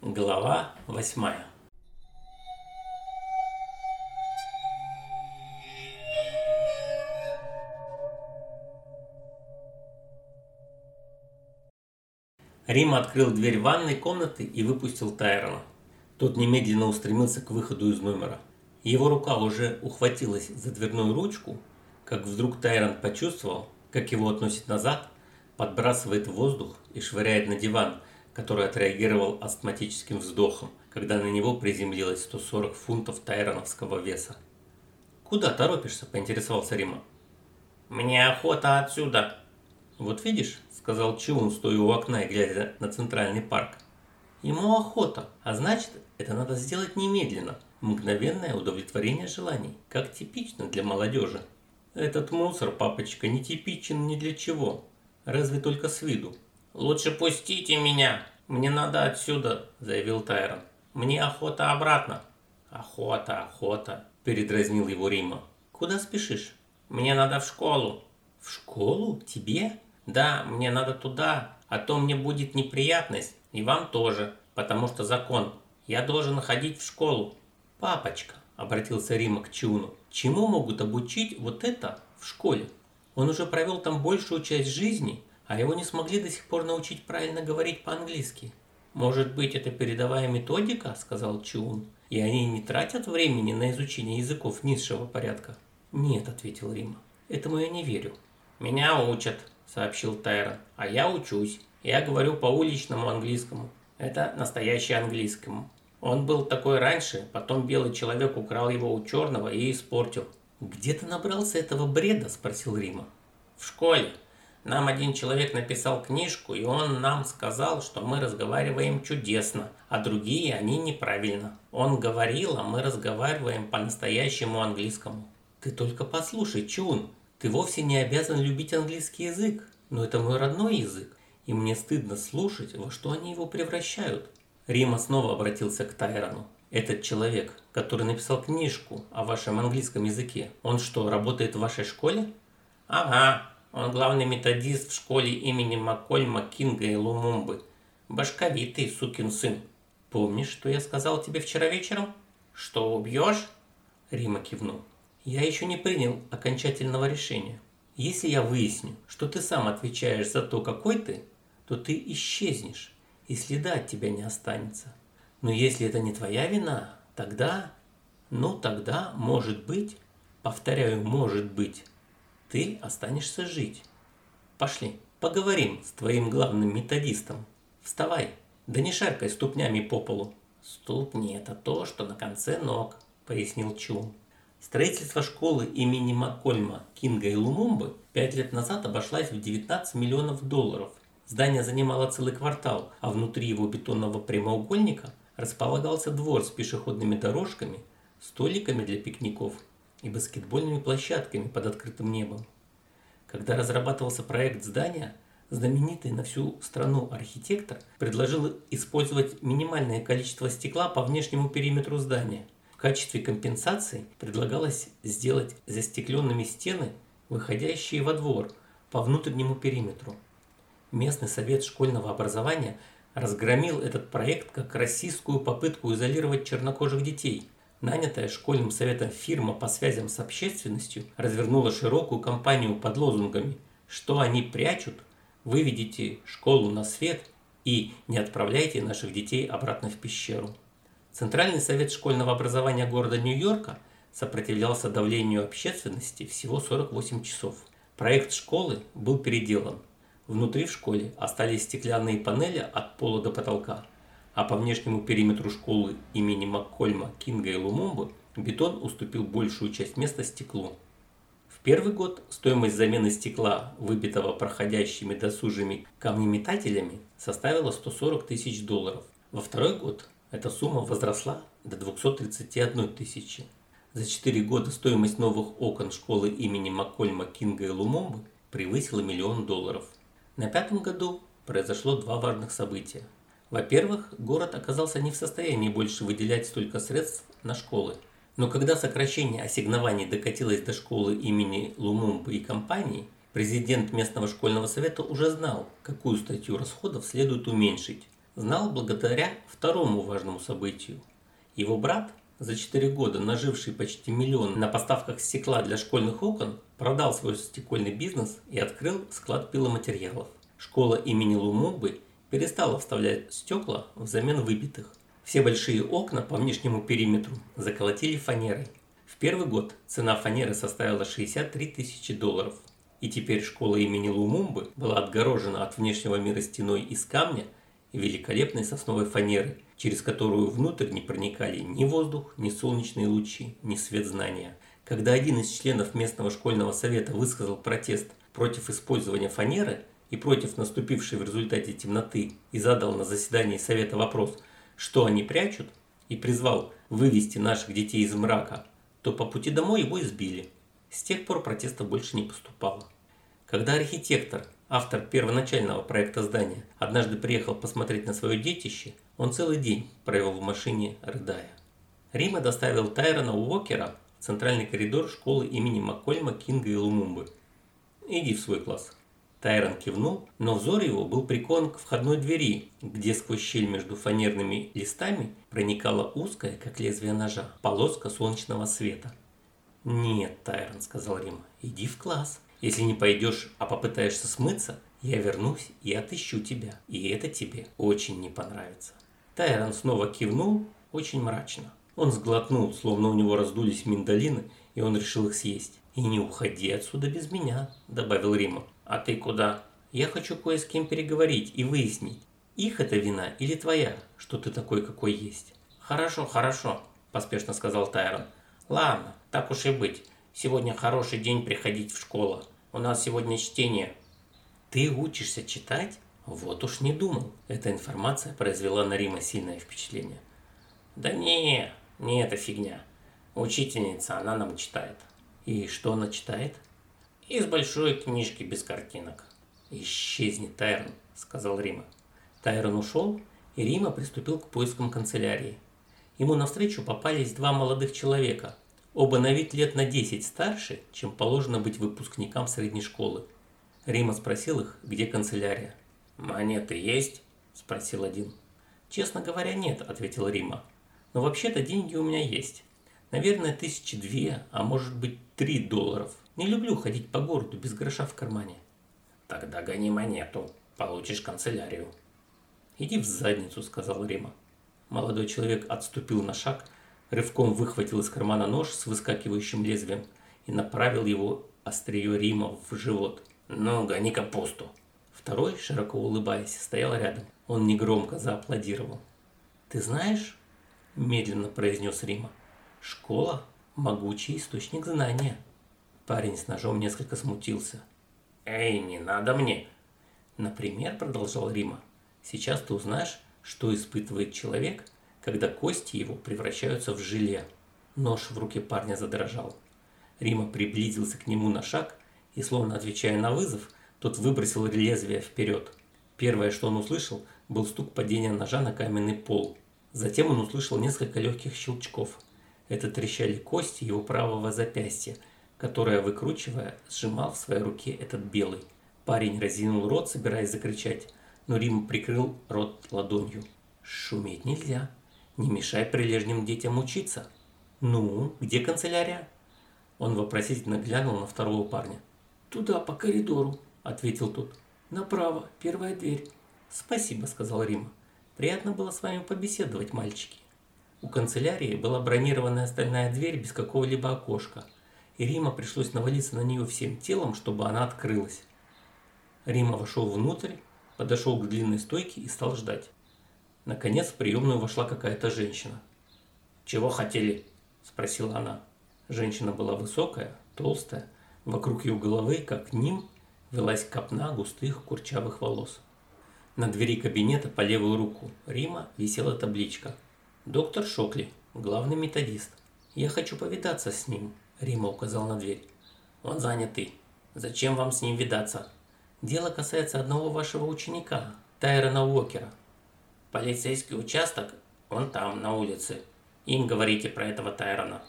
Глава восьмая. Рим открыл дверь ванной комнаты и выпустил Тайрона. Тот немедленно устремился к выходу из номера. Его рука уже ухватилась за дверную ручку, как вдруг Тайрон почувствовал, как его относит назад, подбрасывает в воздух и швыряет на диван, который отреагировал астматическим вздохом, когда на него приземлилось 140 фунтов тайроновского веса. «Куда торопишься?» – поинтересовался Рима. «Мне охота отсюда». «Вот видишь», – сказал Чиун, стоя у окна и глядя на центральный парк. «Ему охота, а значит, это надо сделать немедленно. Мгновенное удовлетворение желаний, как типично для молодежи». «Этот мусор, папочка, не типичен ни для чего, разве только с виду». «Лучше пустите меня, мне надо отсюда», – заявил Тайрон. «Мне охота обратно». «Охота, охота», – передразнил его Рима. «Куда спешишь?» «Мне надо в школу». «В школу? Тебе?» «Да, мне надо туда, а то мне будет неприятность, и вам тоже, потому что закон. Я должен ходить в школу». «Папочка», – обратился Рима к Чуну, – «чему могут обучить вот это в школе? Он уже провел там большую часть жизни, а его не смогли до сих пор научить правильно говорить по-английски. «Может быть, это передовая методика?» – сказал Чун. «И они не тратят времени на изучение языков низшего порядка?» «Нет», – ответил Рима. «Этому я не верю». «Меня учат», – сообщил Тайрон. «А я учусь. Я говорю по уличному английскому. Это настоящий английскому. Он был такой раньше, потом белый человек украл его у черного и испортил». «Где ты набрался этого бреда?» – спросил Рима. «В школе. Нам один человек написал книжку, и он нам сказал, что мы разговариваем чудесно, а другие они неправильно. Он говорил, а мы разговариваем по-настоящему английскому. Ты только послушай, Чун, ты вовсе не обязан любить английский язык, но это мой родной язык, и мне стыдно слушать, во что они его превращают. Рима снова обратился к Тайрону. Этот человек, который написал книжку о вашем английском языке, он что, работает в вашей школе? Ага, он главный методист в школе имени Маккольма, Кинга и Лумумбы. Башковитый сукин сын. Помнишь, что я сказал тебе вчера вечером? Что, убьешь? Рима кивнул. Я еще не принял окончательного решения. Если я выясню, что ты сам отвечаешь за то, какой ты, то ты исчезнешь, и следа от тебя не останется. Но если это не твоя вина, тогда... Ну, тогда, может быть, повторяю, может быть, ты останешься жить. Пошли, поговорим с твоим главным методистом. Вставай, да не шаркай ступнями по полу. Ступни – это то, что на конце ног, пояснил Чум. Строительство школы имени Маккольма, Кинга и Лумумбы пять лет назад обошлось в 19 миллионов долларов. Здание занимало целый квартал, а внутри его бетонного прямоугольника располагался двор с пешеходными дорожками, столиками для пикников и баскетбольными площадками под открытым небом. Когда разрабатывался проект здания, знаменитый на всю страну архитектор предложил использовать минимальное количество стекла по внешнему периметру здания. В качестве компенсации предлагалось сделать застекленными стены, выходящие во двор по внутреннему периметру. Местный совет школьного образования разгромил этот проект как российскую попытку изолировать чернокожих детей – Нанятая школьным советом фирма по связям с общественностью развернула широкую кампанию под лозунгами «Что они прячут? Выведите школу на свет и не отправляйте наших детей обратно в пещеру». Центральный совет школьного образования города Нью-Йорка сопротивлялся давлению общественности всего 48 часов. Проект школы был переделан. Внутри в школе остались стеклянные панели от пола до потолка – а по внешнему периметру школы имени Маккольма, Кинга и Лумумбы бетон уступил большую часть места стеклу. В первый год стоимость замены стекла, выбитого проходящими досужими камнеметателями, составила 140 тысяч долларов. Во второй год эта сумма возросла до 231 тысячи. За 4 года стоимость новых окон школы имени Маккольма, Кинга и Лумумбы превысила миллион долларов. На пятом году произошло два важных события – во-первых, город оказался не в состоянии больше выделять столько средств на школы. Но когда сокращение ассигнований докатилось до школы имени Лумумбы и компании, президент местного школьного совета уже знал, какую статью расходов следует уменьшить. знал благодаря второму важному событию. Его брат, за 4 года наживший почти миллион на поставках стекла для школьных окон, продал свой стекольный бизнес и открыл склад пиломатериалов. Школа имени Лумумбы перестала вставлять стекла взамен выбитых. Все большие окна по внешнему периметру заколотили фанерой. В первый год цена фанеры составила 63 тысячи долларов. И теперь школа имени Лумумбы была отгорожена от внешнего мира стеной из камня и великолепной сосновой фанеры, через которую внутрь не проникали ни воздух, ни солнечные лучи, ни свет знания. Когда один из членов местного школьного совета высказал протест против использования фанеры и против наступившей в результате темноты и задал на заседании совета вопрос, что они прячут, и призвал вывести наших детей из мрака, то по пути домой его избили. С тех пор протеста больше не поступало. Когда архитектор, автор первоначального проекта здания, однажды приехал посмотреть на свое детище, он целый день провел в машине, рыдая. Рима доставил Тайрона Уокера в центральный коридор школы имени Маккольма, Кинга и Лумумбы. «Иди в свой класс». Тайрон кивнул, но взор его был прикован к входной двери, где сквозь щель между фанерными листами проникала узкая, как лезвие ножа, полоска солнечного света. «Нет, Тайрон», — сказал Рима, — «иди в класс. Если не пойдешь, а попытаешься смыться, я вернусь и отыщу тебя, и это тебе очень не понравится». Тайрон снова кивнул, очень мрачно. Он сглотнул, словно у него раздулись миндалины, и он решил их съесть. «И не уходи отсюда без меня», — добавил Рима. «А ты куда?» «Я хочу кое с кем переговорить и выяснить, их это вина или твоя, что ты такой, какой есть». «Хорошо, хорошо», – поспешно сказал Тайрон. «Ладно, так уж и быть. Сегодня хороший день приходить в школу. У нас сегодня чтение». «Ты учишься читать?» Вот уж не думал. Эта информация произвела на Рима сильное впечатление. «Да не, не это фигня. Учительница, она нам читает». «И что она читает?» «Из большой книжки без картинок». «Исчезни, Тайрон», — сказал Рима. Тайрон ушел, и Рима приступил к поискам канцелярии. Ему навстречу попались два молодых человека, оба на вид лет на 10 старше, чем положено быть выпускникам средней школы. Рима спросил их, где канцелярия. «Монеты есть?» – спросил один. «Честно говоря, нет», – ответил Рима. «Но вообще-то деньги у меня есть. Наверное, тысячи две, а может быть три долларов. Не люблю ходить по городу без гроша в кармане». «Тогда гони монету, получишь канцелярию». «Иди в задницу», – сказал Рима. Молодой человек отступил на шаг, рывком выхватил из кармана нож с выскакивающим лезвием и направил его острие Рима в живот. «Ну, гони капусту!» Второй, широко улыбаясь, стоял рядом. Он негромко зааплодировал. «Ты знаешь?» – медленно произнес Рима. «Школа – могучий источник знания». Парень с ножом несколько смутился. «Эй, не надо мне!» «Например, – продолжал Рима, – сейчас ты узнаешь, что испытывает человек, когда кости его превращаются в желе. Нож в руке парня задрожал. Рима приблизился к нему на шаг и, словно отвечая на вызов, тот выбросил лезвие вперед. Первое, что он услышал, был стук падения ножа на каменный пол. Затем он услышал несколько легких щелчков. Это трещали кости его правого запястья, которое, выкручивая, сжимал в своей руке этот белый. Парень разинул рот, собираясь закричать, но Рим прикрыл рот ладонью. «Шуметь нельзя. Не мешай прилежным детям учиться». «Ну, где канцелярия?» Он вопросительно глянул на второго парня. «Туда, по коридору», — ответил тот. «Направо, первая дверь». «Спасибо», — сказал Рима. «Приятно было с вами побеседовать, мальчики». У канцелярии была бронированная стальная дверь без какого-либо окошка, и Рима пришлось навалиться на нее всем телом, чтобы она открылась. Рима вошел внутрь подошел к длинной стойке и стал ждать. Наконец в приемную вошла какая-то женщина. «Чего хотели?» – спросила она. Женщина была высокая, толстая, вокруг ее головы, как ним, велась копна густых курчавых волос. На двери кабинета по левую руку Рима висела табличка «Доктор Шокли, главный методист». «Я хочу повидаться с ним», – Рима указал на дверь. «Он занятый. Зачем вам с ним видаться?» Дело касается одного вашего ученика, Тайрона Уокера. Полицейский участок, он там, на улице. Им говорите про этого Тайрона.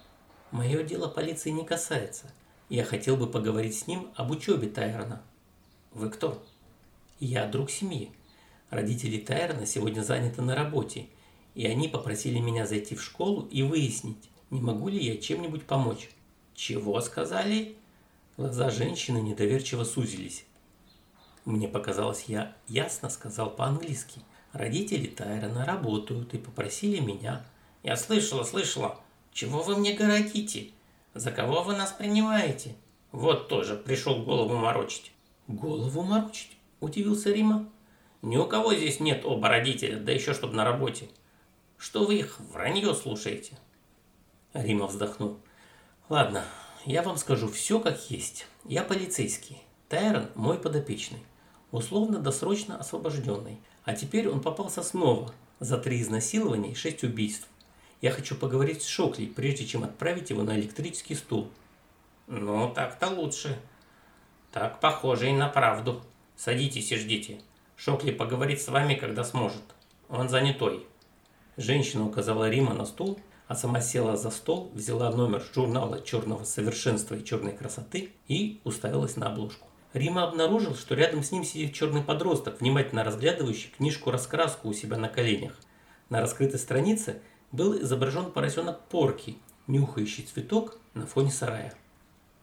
Мое дело полиции не касается. Я хотел бы поговорить с ним об учебе Тайрона. Вы кто? Я друг семьи. Родители Тайрона сегодня заняты на работе, и они попросили меня зайти в школу и выяснить, не могу ли я чем-нибудь помочь. Чего сказали? Глаза женщины недоверчиво сузились. Мне показалось, я ясно сказал по-английски. Родители Тайрона работают и попросили меня. Я слышала, слышала. Чего вы мне городите? За кого вы нас принимаете? Вот тоже пришел голову морочить. Голову морочить? Удивился Рима. Ни у кого здесь нет оба родителя, да еще чтоб на работе. Что вы их вранье слушаете? Рима вздохнул. Ладно, я вам скажу все как есть. Я полицейский. Тайрон мой подопечный. Условно-досрочно освобожденный. А теперь он попался снова за три изнасилования и шесть убийств. Я хочу поговорить с Шокли, прежде чем отправить его на электрический стул. Ну, так-то лучше. Так похоже и на правду. Садитесь и ждите. Шокли поговорит с вами, когда сможет. Он занятой. Женщина указала Рима на стул, а сама села за стол, взяла номер журнала черного совершенства и черной красоты и уставилась на обложку. Рима обнаружил, что рядом с ним сидит черный подросток, внимательно разглядывающий книжку-раскраску у себя на коленях. На раскрытой странице был изображен поросенок Порки, нюхающий цветок на фоне сарая.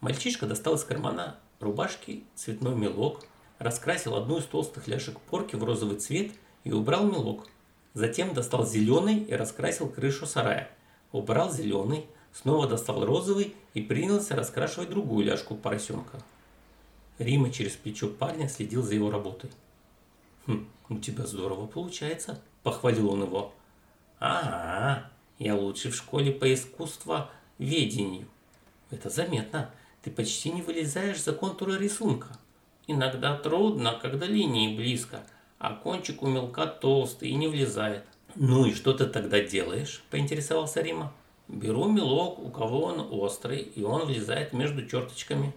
Мальчишка достал из кармана рубашки цветной мелок, раскрасил одну из толстых ляжек порки в розовый цвет и убрал мелок. Затем достал зеленый и раскрасил крышу сарая. Убрал зеленый, снова достал розовый и принялся раскрашивать другую ляжку поросенка. Рима через плечо парня следил за его работой. «Хм, у тебя здорово получается», – похвалил он его. «Ага, я лучший в школе по искусству ведению». «Это заметно. Ты почти не вылезаешь за контуры рисунка». Иногда трудно, когда линии близко, а кончик у мелка толстый и не влезает. «Ну и что ты тогда делаешь?» – поинтересовался Рима. «Беру мелок, у кого он острый, и он влезает между черточками».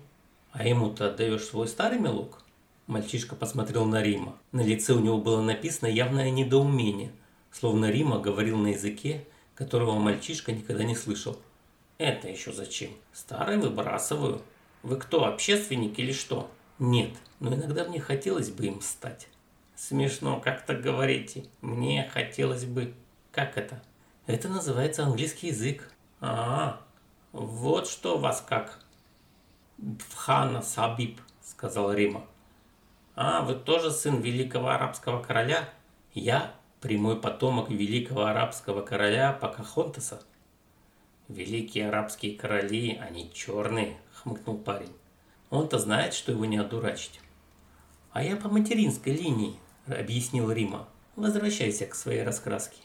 «А ему ты отдаешь свой старый мелок?» Мальчишка посмотрел на Рима. На лице у него было написано явное недоумение, словно Рима говорил на языке, которого мальчишка никогда не слышал. «Это еще зачем? Старый выбрасываю. Вы кто, общественник или что?» Нет, но иногда мне хотелось бы им стать. Смешно, как так говорите. Мне хотелось бы... Как это? Это называется английский язык. А, вот что вас как. Бхана Сабиб, сказал Рима. А, вы тоже сын великого арабского короля? Я прямой потомок великого арабского короля Покахонтеса. Великие арабские короли, они черные, хмыкнул парень. Он-то знает, что его не одурачить. А я по материнской линии, объяснил Рима. Возвращайся к своей раскраске.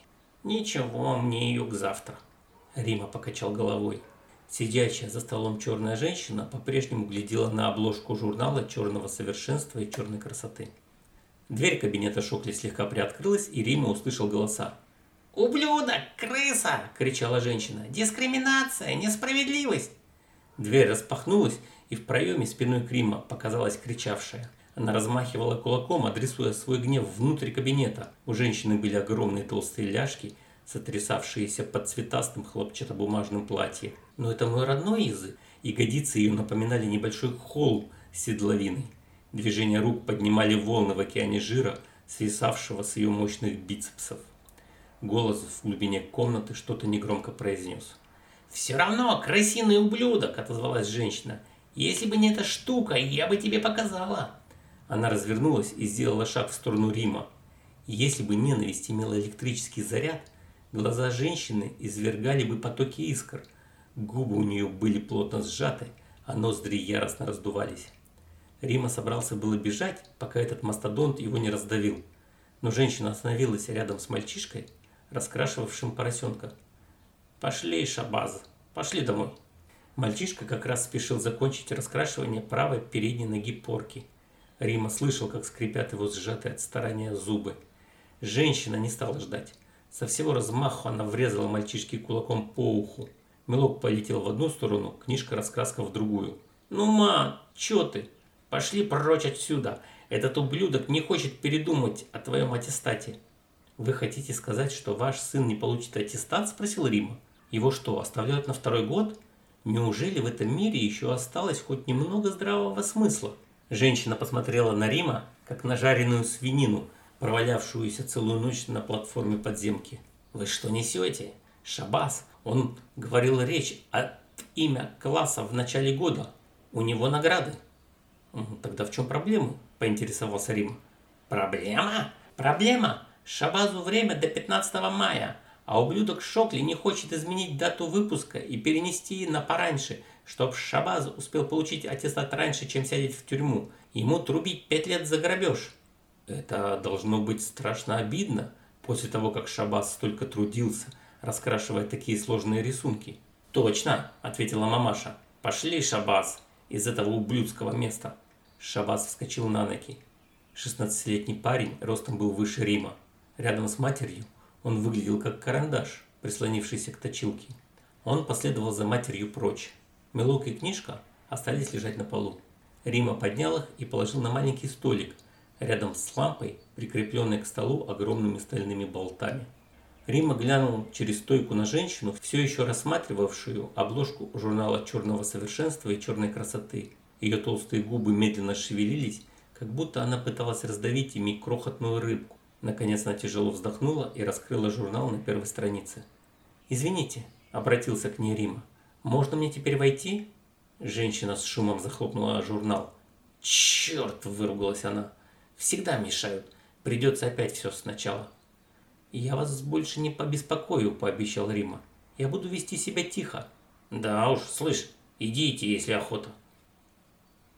Ничего, мне ее к завтра. Рима покачал головой. Сидящая за столом черная женщина по-прежнему глядела на обложку журнала черного совершенства и черной красоты. Дверь кабинета Шокли слегка приоткрылась, и Рима услышал голоса. «Ублюдок! Крыса!» – кричала женщина. «Дискриминация! Несправедливость!» Дверь распахнулась, и в проеме спиной Крима показалась кричавшая. Она размахивала кулаком, адресуя свой гнев внутрь кабинета. У женщины были огромные толстые ляжки, сотрясавшиеся под цветастым хлопчатобумажным платьем. Но это мой родной язык. Ягодицы ее напоминали небольшой холм с седловиной. Движения рук поднимали волны в океане жира, свисавшего с ее мощных бицепсов. Голос в глубине комнаты что-то негромко произнес. «Все равно, крысиный ублюдок!» – отозвалась женщина – если бы не эта штука, я бы тебе показала. Она развернулась и сделала шаг в сторону Рима. Если бы ненависть имела электрический заряд, глаза женщины извергали бы потоки искр. Губы у нее были плотно сжаты, а ноздри яростно раздувались. Рима собрался было бежать, пока этот мастодонт его не раздавил. Но женщина остановилась рядом с мальчишкой, раскрашивавшим поросенка. «Пошли, Шабаз, пошли домой». Мальчишка как раз спешил закончить раскрашивание правой передней ноги порки. Рима слышал, как скрипят его сжатые от старания зубы. Женщина не стала ждать. Со всего размаху она врезала мальчишке кулаком по уху. Мелок полетел в одну сторону, книжка-раскраска в другую. «Ну, ма, чё ты? Пошли прочь отсюда. Этот ублюдок не хочет передумать о твоем аттестате». «Вы хотите сказать, что ваш сын не получит аттестат?» – спросил Рима. «Его что, оставляют на второй год?» Неужели в этом мире еще осталось хоть немного здравого смысла? Женщина посмотрела на Рима, как на жареную свинину, провалявшуюся целую ночь на платформе подземки. «Вы что несете? Шабас, он говорил речь от имя класса в начале года. У него награды». «Тогда в чем проблема?» – поинтересовался Рим. «Проблема? Проблема? Шабазу время до 15 мая, а ублюдок Шокли не хочет изменить дату выпуска и перенести на пораньше, чтоб Шабаз успел получить аттестат раньше, чем сядет в тюрьму. Ему трубить пять лет за грабеж». Это должно быть страшно обидно, после того, как Шабас столько трудился, раскрашивая такие сложные рисунки. «Точно!» – ответила мамаша. «Пошли, Шабас, из этого ублюдского места!» Шабас вскочил на ноги. 16-летний парень ростом был выше Рима. Рядом с матерью он выглядел как карандаш, прислонившийся к точилке. Он последовал за матерью прочь. Мелок и книжка остались лежать на полу. Рима поднял их и положил на маленький столик, рядом с лампой, прикрепленной к столу огромными стальными болтами. Рима глянул через стойку на женщину, все еще рассматривавшую обложку журнала «Черного совершенства» и «Черной красоты». Ее толстые губы медленно шевелились, как будто она пыталась раздавить ими крохотную рыбку. Наконец она тяжело вздохнула и раскрыла журнал на первой странице. «Извините», – обратился к ней Рима, – «можно мне теперь войти?» Женщина с шумом захлопнула журнал. «Черт!» – выругалась она. Всегда мешают. Придется опять все сначала. Я вас больше не побеспокою, пообещал Рима. Я буду вести себя тихо. Да уж, слышь, идите, если охота.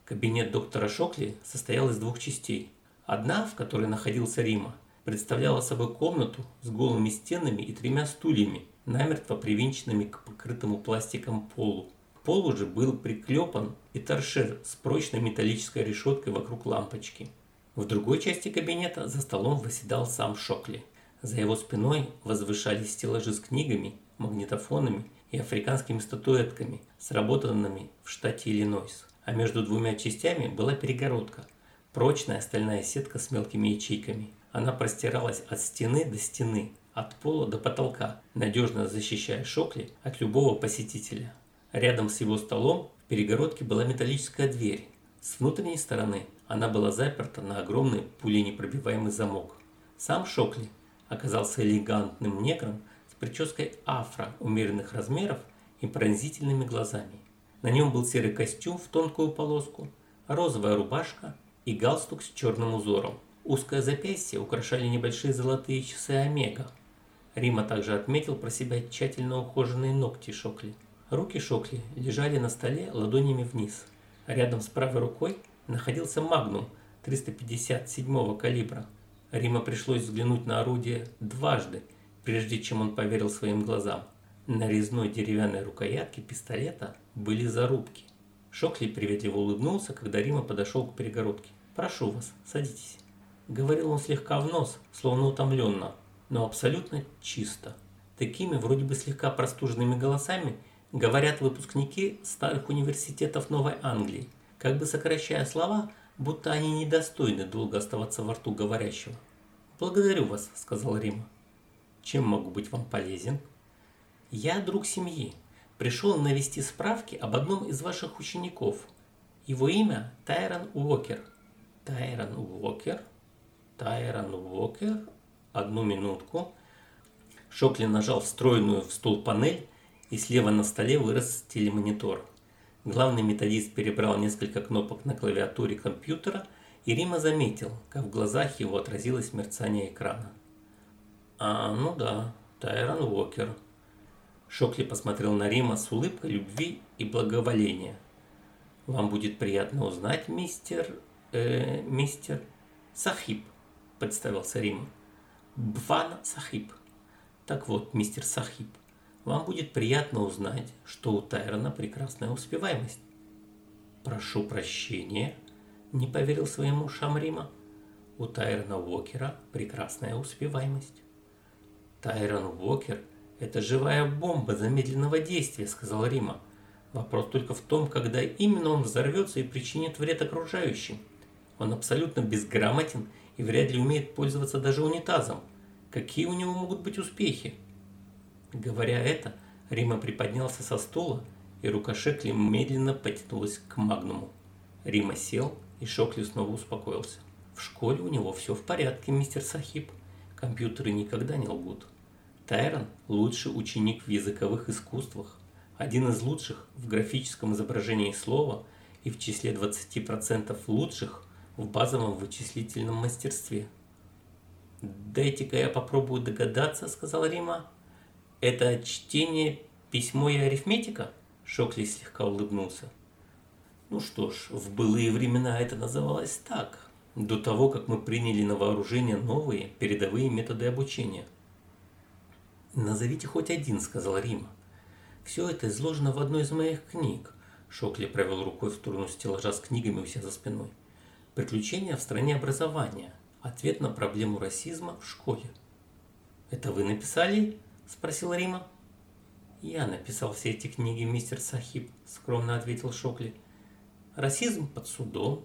Кабинет доктора Шокли состоял из двух частей. Одна, в которой находился Рима, представляла собой комнату с голыми стенами и тремя стульями, намертво привинченными к покрытому пластиком полу. К полу же был приклепан и торшер с прочной металлической решеткой вокруг лампочки. В другой части кабинета за столом восседал сам Шокли. За его спиной возвышались стеллажи с книгами, магнитофонами и африканскими статуэтками, сработанными в штате Иллинойс. А между двумя частями была перегородка, прочная стальная сетка с мелкими ячейками. Она простиралась от стены до стены, от пола до потолка, надежно защищая Шокли от любого посетителя. Рядом с его столом в перегородке была металлическая дверь. С внутренней стороны она была заперта на огромный пуленепробиваемый замок. Сам Шокли оказался элегантным негром с прической афро умеренных размеров и пронзительными глазами. На нем был серый костюм в тонкую полоску, розовая рубашка и галстук с черным узором. Узкое запястье украшали небольшие золотые часы Омега. Рима также отметил про себя тщательно ухоженные ногти Шокли. Руки Шокли лежали на столе ладонями вниз. Рядом с правой рукой находился Магнум 357 калибра. Рима пришлось взглянуть на орудие дважды, прежде чем он поверил своим глазам. На резной деревянной рукоятке пистолета были зарубки. Шокли приветливо улыбнулся, когда Рима подошел к перегородке. «Прошу вас, садитесь». Говорил он слегка в нос, словно утомленно, но абсолютно чисто. Такими вроде бы слегка простуженными голосами говорят выпускники старых университетов Новой Англии как бы сокращая слова, будто они недостойны долго оставаться во рту говорящего. «Благодарю вас», — сказал Рима. «Чем могу быть вам полезен?» «Я друг семьи. Пришел навести справки об одном из ваших учеников. Его имя Тайрон Уокер». «Тайрон Уокер? Тайрон Уокер? Одну минутку». Шоклин нажал встроенную в стол панель, и слева на столе вырос телемонитор. Главный методист перебрал несколько кнопок на клавиатуре компьютера, и Рима заметил, как в глазах его отразилось мерцание экрана. «А, ну да, Тайрон Уокер». Шокли посмотрел на Рима с улыбкой любви и благоволения. «Вам будет приятно узнать, мистер... Э, мистер... Сахиб», – представился Рима. «Бван Сахиб». «Так вот, мистер Сахиб, вам будет приятно узнать, что у Тайрона прекрасная успеваемость. Прошу прощения, не поверил своему ушам Рима. У Тайрона Уокера прекрасная успеваемость. Тайрон Уокер – это живая бомба замедленного действия, сказал Рима. Вопрос только в том, когда именно он взорвется и причинит вред окружающим. Он абсолютно безграмотен и вряд ли умеет пользоваться даже унитазом. Какие у него могут быть успехи? Говоря это, Рима приподнялся со стула, и рука Шекли медленно потянулась к магнуму. Рима сел, и Шокли снова успокоился. В школе у него все в порядке, мистер Сахиб. Компьютеры никогда не лгут. Тайрон – лучший ученик в языковых искусствах, один из лучших в графическом изображении слова и в числе 20% лучших в базовом вычислительном мастерстве. «Дайте-ка я попробую догадаться», – сказал Рима. «Это чтение, письмо и арифметика?» Шокли слегка улыбнулся. «Ну что ж, в былые времена это называлось так, до того, как мы приняли на вооружение новые передовые методы обучения». «Назовите хоть один», – сказал Рима. «Все это изложено в одной из моих книг». Шокли провел рукой в сторону стеллажа с книгами у себя за спиной. «Приключения в стране образования. Ответ на проблему расизма в школе». «Это вы написали?» – спросил Рима. «Я написал все эти книги, мистер Сахиб», – скромно ответил Шокли. «Расизм под судом,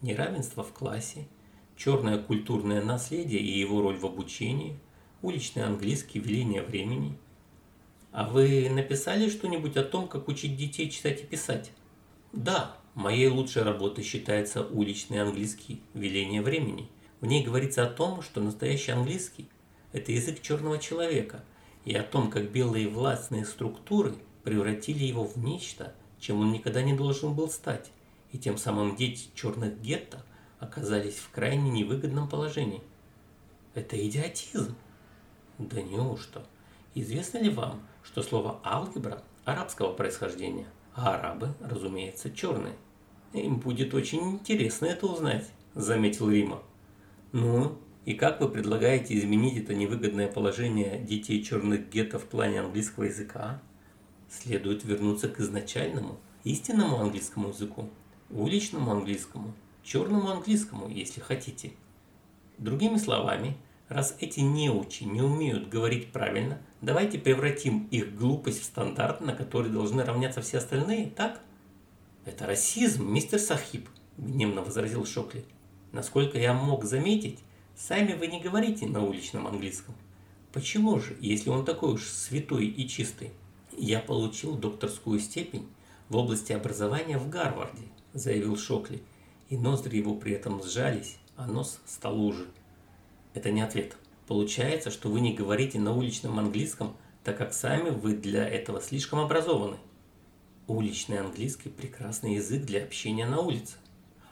неравенство в классе, черное культурное наследие и его роль в обучении – уличный английский, веление времени. А вы написали что-нибудь о том, как учить детей читать и писать? Да, моей лучшей работой считается уличный английский, веление времени. В ней говорится о том, что настоящий английский – это язык черного человека, и о том, как белые властные структуры превратили его в нечто, чем он никогда не должен был стать, и тем самым дети черных гетто оказались в крайне невыгодном положении. Это идиотизм. Да неужто? Известно ли вам, что слово «алгебра» арабского происхождения, а арабы, разумеется, черные? Им будет очень интересно это узнать, заметил Рима. Ну, и как вы предлагаете изменить это невыгодное положение детей черных гетто в плане английского языка? Следует вернуться к изначальному, истинному английскому языку, уличному английскому, черному английскому, если хотите. Другими словами, Раз эти неучи не умеют говорить правильно, давайте превратим их глупость в стандарт, на который должны равняться все остальные, так? Это расизм, мистер Сахиб, гневно возразил Шокли. Насколько я мог заметить, сами вы не говорите на уличном английском. Почему же, если он такой уж святой и чистый? Я получил докторскую степень в области образования в Гарварде, заявил Шокли, и ноздри его при этом сжались, а нос стал уже. Это не ответ. Получается, что вы не говорите на уличном английском, так как сами вы для этого слишком образованы. Уличный английский – прекрасный язык для общения на улице.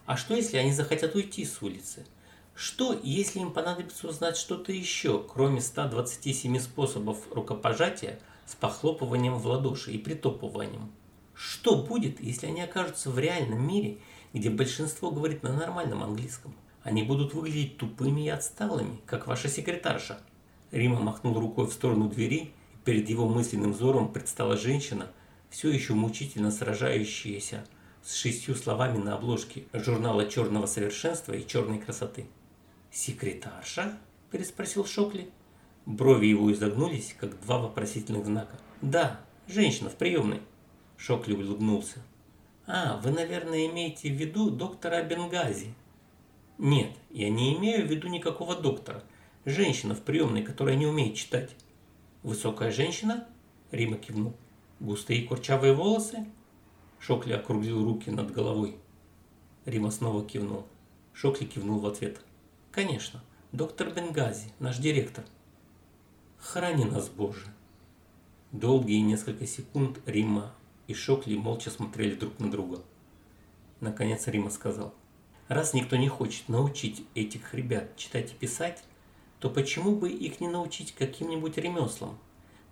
А что, если они захотят уйти с улицы? Что, если им понадобится узнать что-то еще, кроме 127 способов рукопожатия с похлопыванием в ладоши и притопыванием? Что будет, если они окажутся в реальном мире, где большинство говорит на нормальном английском? Они будут выглядеть тупыми и отсталыми, как ваша секретарша. Рима махнул рукой в сторону двери, и перед его мысленным взором предстала женщина, все еще мучительно сражающаяся с шестью словами на обложке журнала «Черного совершенства» и «Черной красоты». «Секретарша?» – переспросил Шокли. Брови его изогнулись, как два вопросительных знака. «Да, женщина в приемной». Шокли улыбнулся. «А, вы, наверное, имеете в виду доктора Бенгази», нет, я не имею в виду никакого доктора. Женщина в приемной, которая не умеет читать. Высокая женщина? Рима кивнул. Густые курчавые волосы? Шокли округлил руки над головой. Рима снова кивнул. Шокли кивнул в ответ. Конечно, доктор Бенгази, наш директор. Храни нас, Боже. Долгие несколько секунд Рима и Шокли молча смотрели друг на друга. Наконец Рима сказал – Раз никто не хочет научить этих ребят читать и писать, то почему бы их не научить каким-нибудь ремеслам?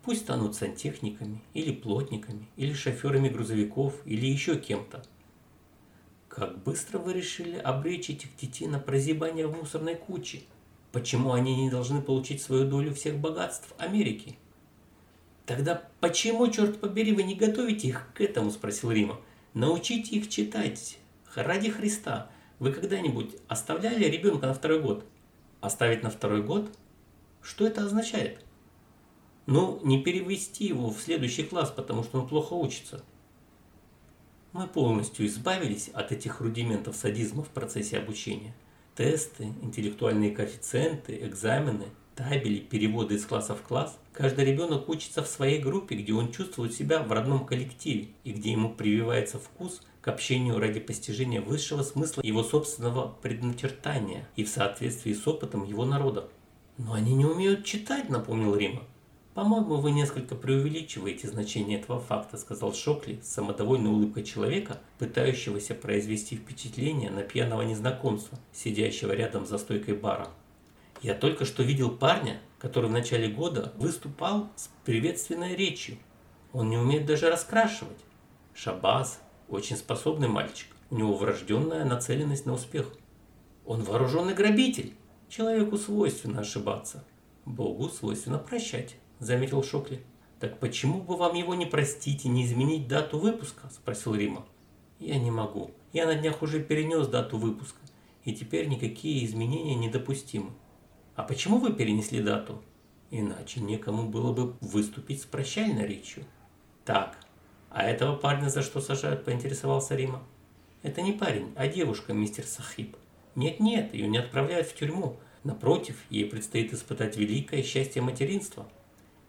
Пусть станут сантехниками, или плотниками, или шоферами грузовиков, или еще кем-то. Как быстро вы решили обречь этих детей на прозябание в мусорной куче? Почему они не должны получить свою долю всех богатств Америки? Тогда почему, черт побери, вы не готовите их к этому, спросил Рима. Научите их читать ради Христа. Вы когда-нибудь оставляли ребенка на второй год? Оставить на второй год? Что это означает? Ну, не перевести его в следующий класс, потому что он плохо учится. Мы полностью избавились от этих рудиментов садизма в процессе обучения. Тесты, интеллектуальные коэффициенты, экзамены, табели, переводы из класса в класс. Каждый ребенок учится в своей группе, где он чувствует себя в родном коллективе и где ему прививается вкус к общению ради постижения высшего смысла его собственного предначертания и в соответствии с опытом его народа. «Но они не умеют читать», — напомнил Рима. «По-моему, вы несколько преувеличиваете значение этого факта», — сказал Шокли с улыбкой человека, пытающегося произвести впечатление на пьяного незнакомца, сидящего рядом за стойкой бара. «Я только что видел парня, который в начале года выступал с приветственной речью. Он не умеет даже раскрашивать. Шабаз – очень способный мальчик. У него врожденная нацеленность на успех. Он вооруженный грабитель. Человеку свойственно ошибаться. Богу свойственно прощать, заметил Шокли. Так почему бы вам его не простить и не изменить дату выпуска? Спросил Рима. Я не могу. Я на днях уже перенес дату выпуска. И теперь никакие изменения недопустимы. А почему вы перенесли дату? Иначе некому было бы выступить с прощальной речью. Так, а этого парня за что сажают, поинтересовался Рима. Это не парень, а девушка, мистер Сахиб. Нет-нет, ее не отправляют в тюрьму. Напротив, ей предстоит испытать великое счастье материнства.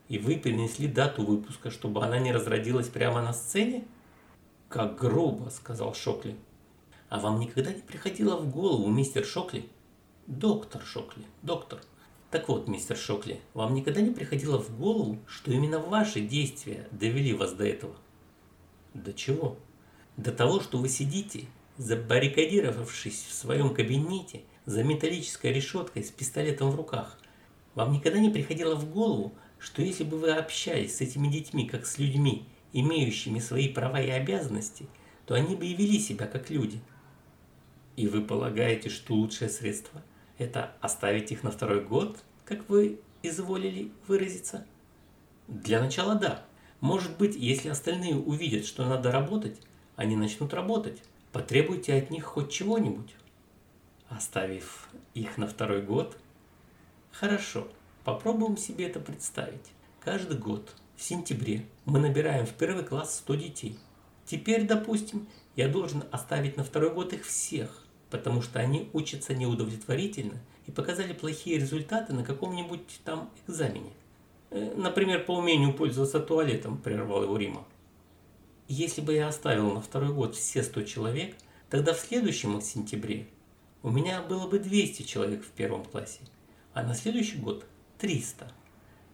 И вы перенесли дату выпуска, чтобы она не разродилась прямо на сцене? Как грубо, сказал Шокли. А вам никогда не приходило в голову, мистер Шокли, Доктор Шокли, доктор. Так вот, мистер Шокли, вам никогда не приходило в голову, что именно ваши действия довели вас до этого? До чего? До того, что вы сидите, забаррикадировавшись в своем кабинете за металлической решеткой с пистолетом в руках. Вам никогда не приходило в голову, что если бы вы общались с этими детьми как с людьми, имеющими свои права и обязанности, то они бы и вели себя как люди. И вы полагаете, что лучшее средство – это оставить их на второй год, как вы изволили выразиться? Для начала да. Может быть, если остальные увидят, что надо работать, они начнут работать. Потребуйте от них хоть чего-нибудь. Оставив их на второй год? Хорошо, попробуем себе это представить. Каждый год в сентябре мы набираем в первый класс 100 детей. Теперь, допустим, я должен оставить на второй год их всех потому что они учатся неудовлетворительно и показали плохие результаты на каком-нибудь там экзамене. Э, например, по умению пользоваться туалетом, прервал его Рима. Если бы я оставил на второй год все 100 человек, тогда в следующем сентябре у меня было бы 200 человек в первом классе, а на следующий год 300.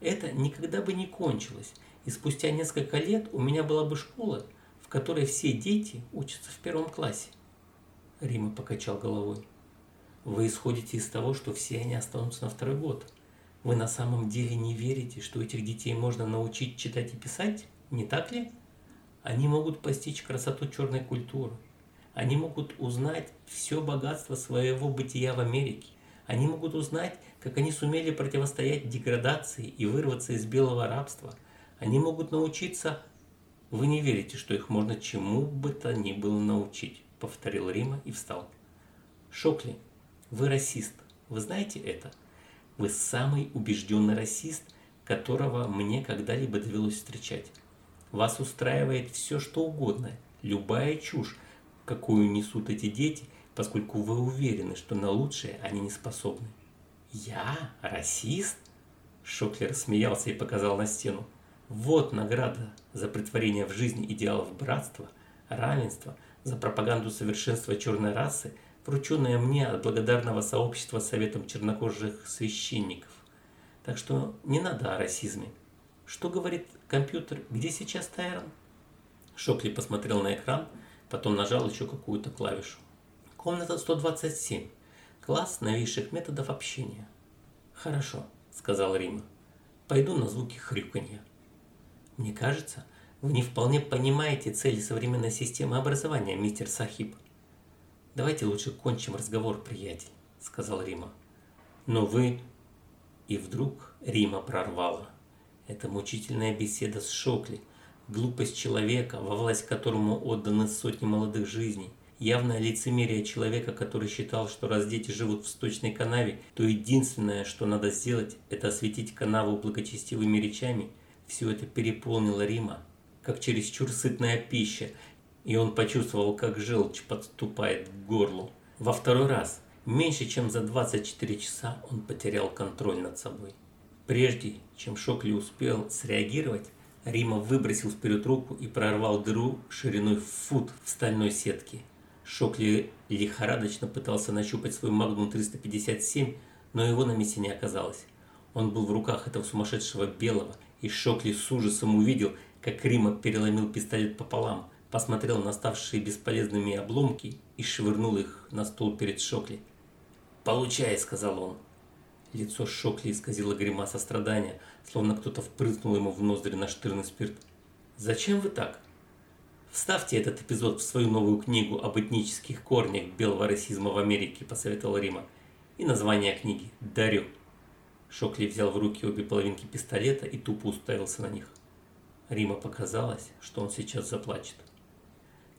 Это никогда бы не кончилось, и спустя несколько лет у меня была бы школа, в которой все дети учатся в первом классе. Рима покачал головой. Вы исходите из того, что все они останутся на второй год. Вы на самом деле не верите, что этих детей можно научить читать и писать, не так ли? Они могут постичь красоту черной культуры. Они могут узнать все богатство своего бытия в Америке. Они могут узнать, как они сумели противостоять деградации и вырваться из белого рабства. Они могут научиться... Вы не верите, что их можно чему бы то ни было научить повторил Рима и встал. Шокли, вы расист. Вы знаете это? Вы самый убежденный расист, которого мне когда-либо довелось встречать. Вас устраивает все, что угодно, любая чушь, какую несут эти дети, поскольку вы уверены, что на лучшее они не способны. Я? Расист? Шокли рассмеялся и показал на стену. Вот награда за притворение в жизнь идеалов братства, равенства, за пропаганду совершенства черной расы, врученная мне от благодарного сообщества Советом чернокожих священников. Так что не надо о расизме. Что говорит компьютер? Где сейчас Тайрон? Шокли посмотрел на экран, потом нажал еще какую-то клавишу. Комната 127. Класс новейших методов общения. Хорошо, сказал Рима. Пойду на звуки хрюканья. Мне кажется, вы не вполне понимаете цели современной системы образования, мистер Сахиб. Давайте лучше кончим разговор, приятель, сказал Рима. Но вы... И вдруг Рима прорвала. Это мучительная беседа с Шокли, глупость человека, во власть которому отданы сотни молодых жизней, явное лицемерие человека, который считал, что раз дети живут в сточной канаве, то единственное, что надо сделать, это осветить канаву благочестивыми речами, все это переполнило Рима, как чересчур сытная пища, и он почувствовал, как желчь подступает к горлу. Во второй раз, меньше чем за 24 часа, он потерял контроль над собой. Прежде чем Шокли успел среагировать, Рима выбросил вперед руку и прорвал дыру шириной в фут в стальной сетке. Шокли лихорадочно пытался нащупать свой Магнум 357, но его на месте не оказалось. Он был в руках этого сумасшедшего белого, и Шокли с ужасом увидел, как Рима переломил пистолет пополам, посмотрел на ставшие бесполезными обломки и швырнул их на стол перед Шокли. «Получай», — сказал он. Лицо Шокли исказило гримаса страдания, словно кто-то впрыснул ему в ноздри наштырный спирт. «Зачем вы так?» «Вставьте этот эпизод в свою новую книгу об этнических корнях белого расизма в Америке», – посоветовал Рима. «И название книги «Дарю». Шокли взял в руки обе половинки пистолета и тупо уставился на них. Рима показалось, что он сейчас заплачет.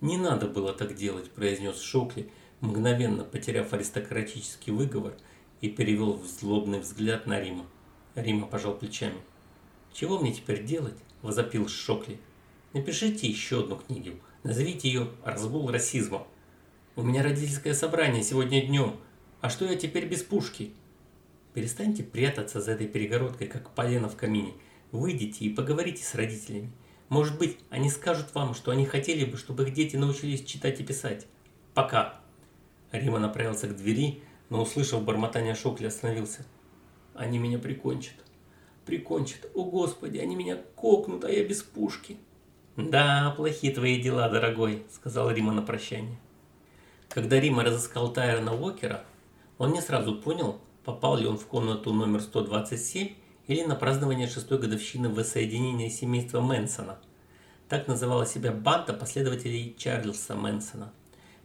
«Не надо было так делать», – произнес Шокли, мгновенно потеряв аристократический выговор – и перевел злобный взгляд на Рима. Рима пожал плечами. «Чего мне теперь делать?» – возопил Шокли. «Напишите еще одну книгу. Назовите ее «Разгул расизма». У меня родительское собрание сегодня днем. А что я теперь без пушки?» Перестаньте прятаться за этой перегородкой, как полено в камине. Выйдите и поговорите с родителями. Может быть, они скажут вам, что они хотели бы, чтобы их дети научились читать и писать. Пока. Рима направился к двери, но, услышав бормотание Шокли, остановился. «Они меня прикончат. Прикончат. О, Господи, они меня кокнут, а я без пушки». «Да, плохие твои дела, дорогой», — сказал Рима на прощание. Когда Рима разыскал Тайрона Уокера, он не сразу понял, попал ли он в комнату номер 127 или на празднование шестой годовщины воссоединения семейства Мэнсона. Так называла себя банда последователей Чарльза Мэнсона –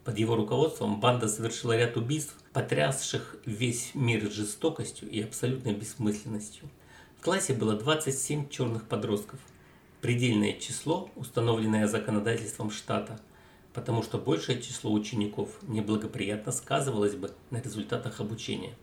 под его руководством банда совершила ряд убийств, потрясших весь мир жестокостью и абсолютной бессмысленностью. В классе было 27 черных подростков. Предельное число, установленное законодательством штата, потому что большее число учеников неблагоприятно сказывалось бы на результатах обучения.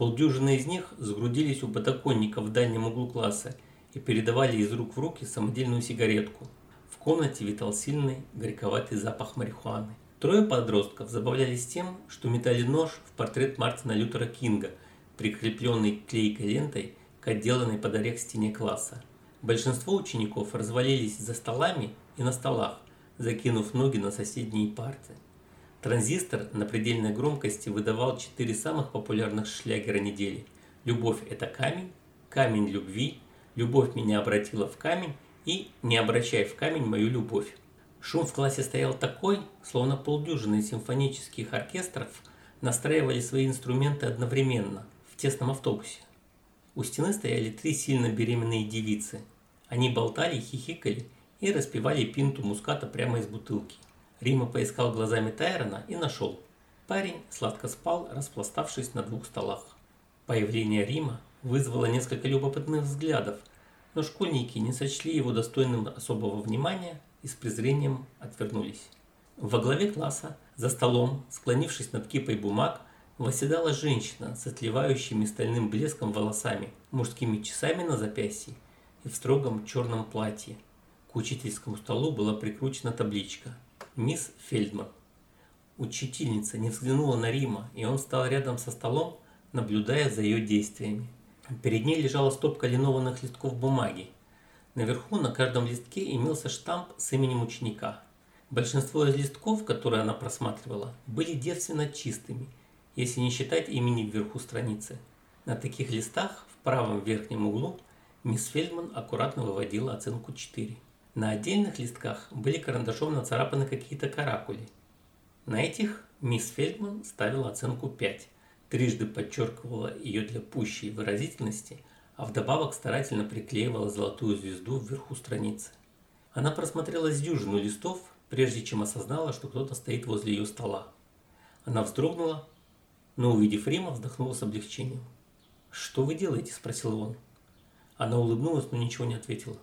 Полдюжины из них сгрудились у подоконника в дальнем углу класса и передавали из рук в руки самодельную сигаретку. В комнате витал сильный горьковатый запах марихуаны. Трое подростков забавлялись тем, что метали нож в портрет Мартина Лютера Кинга, прикрепленный клейкой лентой к отделанной под орех стене класса. Большинство учеников развалились за столами и на столах, закинув ноги на соседние парты. Транзистор на предельной громкости выдавал четыре самых популярных шлягера недели. «Любовь – это камень», «Камень любви», «Любовь меня обратила в камень» и «Не обращай в камень мою любовь». Шум в классе стоял такой, словно полдюжины симфонических оркестров настраивали свои инструменты одновременно, в тесном автобусе. У стены стояли три сильно беременные девицы. Они болтали, хихикали и распивали пинту муската прямо из бутылки. Рима поискал глазами Тайрона и нашел. Парень сладко спал, распластавшись на двух столах. Появление Рима вызвало несколько любопытных взглядов, но школьники не сочли его достойным особого внимания и с презрением отвернулись. Во главе класса, за столом, склонившись над кипой бумаг, восседала женщина с отливающими стальным блеском волосами, мужскими часами на запястье и в строгом черном платье. К учительскому столу была прикручена табличка «Мисс Фельдман». Учительница не взглянула на Рима, и он стал рядом со столом, наблюдая за ее действиями. Перед ней лежала стопка линованных листков бумаги, Наверху на каждом листке имелся штамп с именем ученика. Большинство из листков, которые она просматривала, были девственно чистыми, если не считать имени вверху страницы. На таких листах в правом верхнем углу мисс Фельдман аккуратно выводила оценку 4. На отдельных листках были карандашом нацарапаны какие-то каракули. На этих мисс Фельдман ставила оценку 5, трижды подчеркивала ее для пущей выразительности – а вдобавок старательно приклеивала золотую звезду вверху страницы. Она просмотрела с дюжину листов, прежде чем осознала, что кто-то стоит возле ее стола. Она вздрогнула, но, увидев Рима, вздохнула с облегчением. «Что вы делаете?» – спросил он. Она улыбнулась, но ничего не ответила.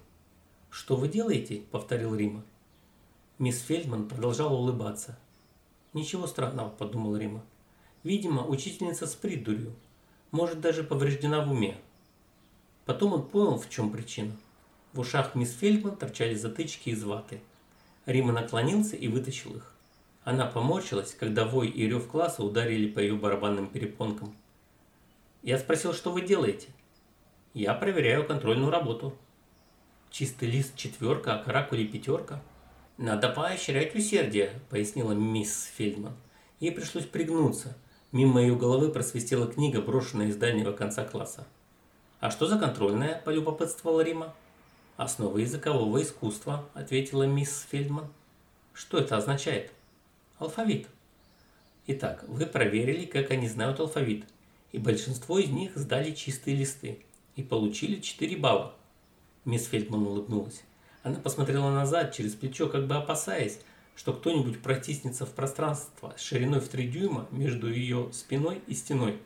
«Что вы делаете?» – повторил Рима. Мисс Фельдман продолжала улыбаться. «Ничего странного», – подумал Рима. «Видимо, учительница с придурью. Может, даже повреждена в уме. Потом он понял, в чем причина. В ушах мисс Фельдман торчали затычки из ваты. Рима наклонился и вытащил их. Она поморщилась, когда вой и рев класса ударили по ее барабанным перепонкам. Я спросил, что вы делаете? Я проверяю контрольную работу. Чистый лист четверка, а каракули пятерка. Надо поощрять усердие, пояснила мисс Фельдман. Ей пришлось пригнуться. Мимо ее головы просвистела книга, брошенная из дальнего конца класса. «А что за контрольная?» – полюбопытствовала Рима. «Основы языкового искусства», – ответила мисс Фельдман. «Что это означает?» «Алфавит». Итак, вы проверили, как они знают алфавит, и большинство из них сдали чистые листы и получили 4 балла. Мисс Фельдман улыбнулась. Она посмотрела назад, через плечо, как бы опасаясь, что кто-нибудь протиснется в пространство шириной в 3 дюйма между ее спиной и стеной.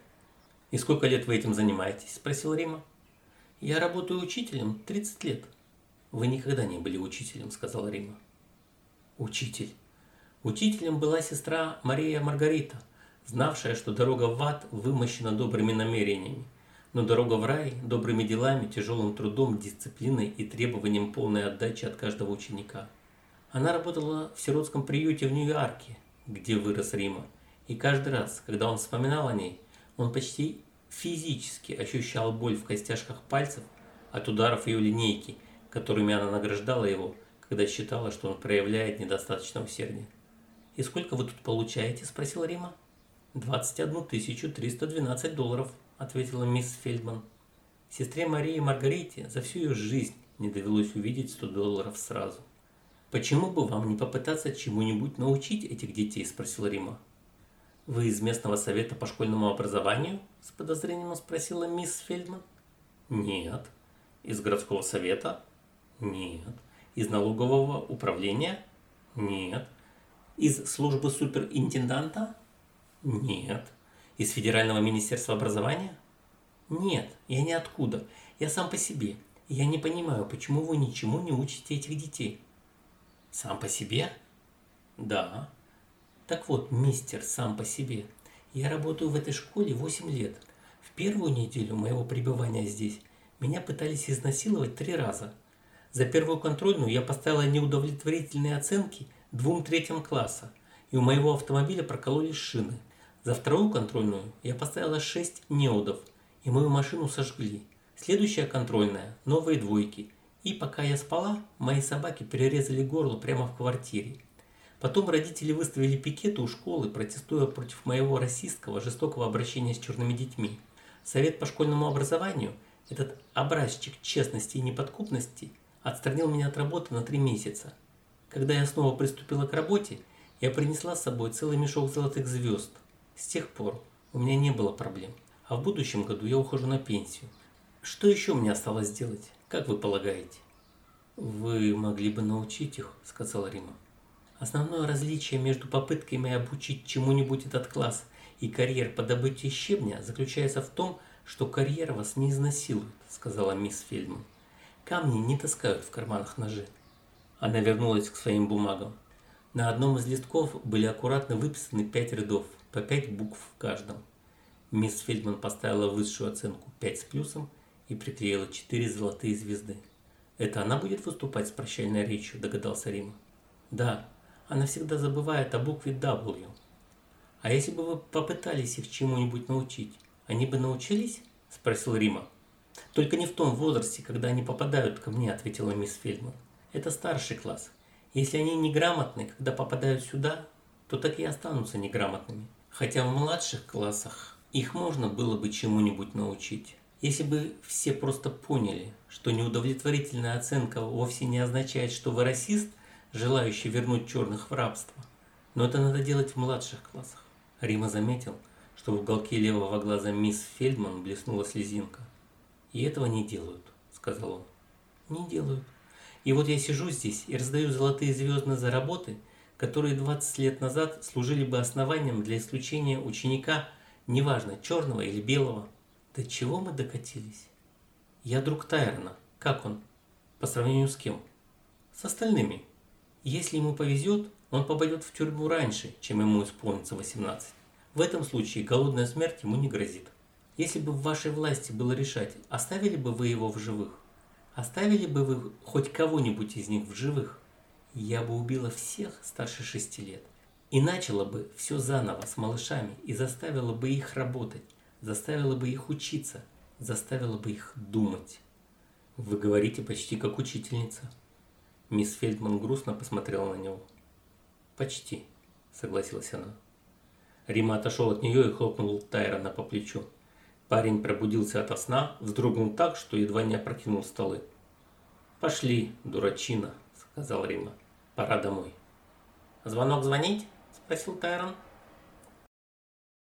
«И сколько лет вы этим занимаетесь?» – спросил Рима. «Я работаю учителем 30 лет». «Вы никогда не были учителем», – сказала Рима. «Учитель». Учителем была сестра Мария Маргарита, знавшая, что дорога в ад вымощена добрыми намерениями, но дорога в рай – добрыми делами, тяжелым трудом, дисциплиной и требованием полной отдачи от каждого ученика. Она работала в сиротском приюте в Нью-Йорке, где вырос Рима, и каждый раз, когда он вспоминал о ней, он почти физически ощущал боль в костяшках пальцев от ударов ее линейки, которыми она награждала его, когда считала, что он проявляет недостаточно усердия. «И сколько вы тут получаете?» – спросила Рима. «21 312 долларов», – ответила мисс Фельдман. Сестре Марии Маргарите за всю ее жизнь не довелось увидеть 100 долларов сразу. «Почему бы вам не попытаться чему-нибудь научить этих детей?» – спросила Рима. «Вы из местного совета по школьному образованию?» – с подозрением спросила мисс Фельдман. «Нет». «Из городского совета?» «Нет». «Из налогового управления?» «Нет». «Из службы суперинтенданта?» «Нет». «Из Федерального министерства образования?» «Нет, я ниоткуда. Я сам по себе. Я не понимаю, почему вы ничему не учите этих детей». «Сам по себе?» «Да». Так вот, мистер, сам по себе. Я работаю в этой школе 8 лет. В первую неделю моего пребывания здесь меня пытались изнасиловать три раза. За первую контрольную я поставила неудовлетворительные оценки двум третьим класса, и у моего автомобиля прокололись шины. За вторую контрольную я поставила 6 неудов, и мою машину сожгли. Следующая контрольная – новые двойки. И пока я спала, мои собаки перерезали горло прямо в квартире. Потом родители выставили пикеты у школы, протестуя против моего расистского жестокого обращения с черными детьми. Совет по школьному образованию, этот образчик честности и неподкупности, отстранил меня от работы на три месяца. Когда я снова приступила к работе, я принесла с собой целый мешок золотых звезд. С тех пор у меня не было проблем. А в будущем году я ухожу на пенсию. Что еще мне осталось сделать? Как вы полагаете? Вы могли бы научить их, сказала Рима. Основное различие между попытками обучить чему-нибудь этот класс и карьер по добыче щебня заключается в том, что карьер вас не изнасилует, сказала мисс Фельдман. Камни не таскают в карманах ножи. Она вернулась к своим бумагам. На одном из листков были аккуратно выписаны пять рядов, по пять букв в каждом. Мисс Фельдман поставила высшую оценку 5 с плюсом и приклеила четыре золотые звезды. «Это она будет выступать с прощальной речью», – догадался Рима. «Да, она всегда забывает о букве W. А если бы вы попытались их чему-нибудь научить, они бы научились? Спросил Рима. Только не в том возрасте, когда они попадают ко мне, ответила мисс Фельдман. Это старший класс. Если они неграмотны, когда попадают сюда, то так и останутся неграмотными. Хотя в младших классах их можно было бы чему-нибудь научить. Если бы все просто поняли, что неудовлетворительная оценка вовсе не означает, что вы расист, желающий вернуть черных в рабство. Но это надо делать в младших классах. Рима заметил, что в уголке левого глаза мисс Фельдман блеснула слезинка. «И этого не делают», — сказал он. «Не делают. И вот я сижу здесь и раздаю золотые звезды за работы, которые 20 лет назад служили бы основанием для исключения ученика, неважно, черного или белого. До чего мы докатились? Я друг Тайрона. Как он? По сравнению с кем? С остальными. Если ему повезет, он попадет в тюрьму раньше, чем ему исполнится 18. В этом случае голодная смерть ему не грозит. Если бы в вашей власти было решать, оставили бы вы его в живых? Оставили бы вы хоть кого-нибудь из них в живых? Я бы убила всех старше шести лет. И начала бы все заново с малышами и заставила бы их работать, заставила бы их учиться, заставила бы их думать. Вы говорите почти как учительница. Мисс Фельдман грустно посмотрела на него. Почти, согласилась она. Рима отошел от нее и хлопнул Тайрона по плечу. Парень пробудился ото сна, вздрогнул так, что едва не опрокинул столы. «Пошли, дурачина», — сказал Рима. «Пора домой». «Звонок звонить?» — спросил Тайрон.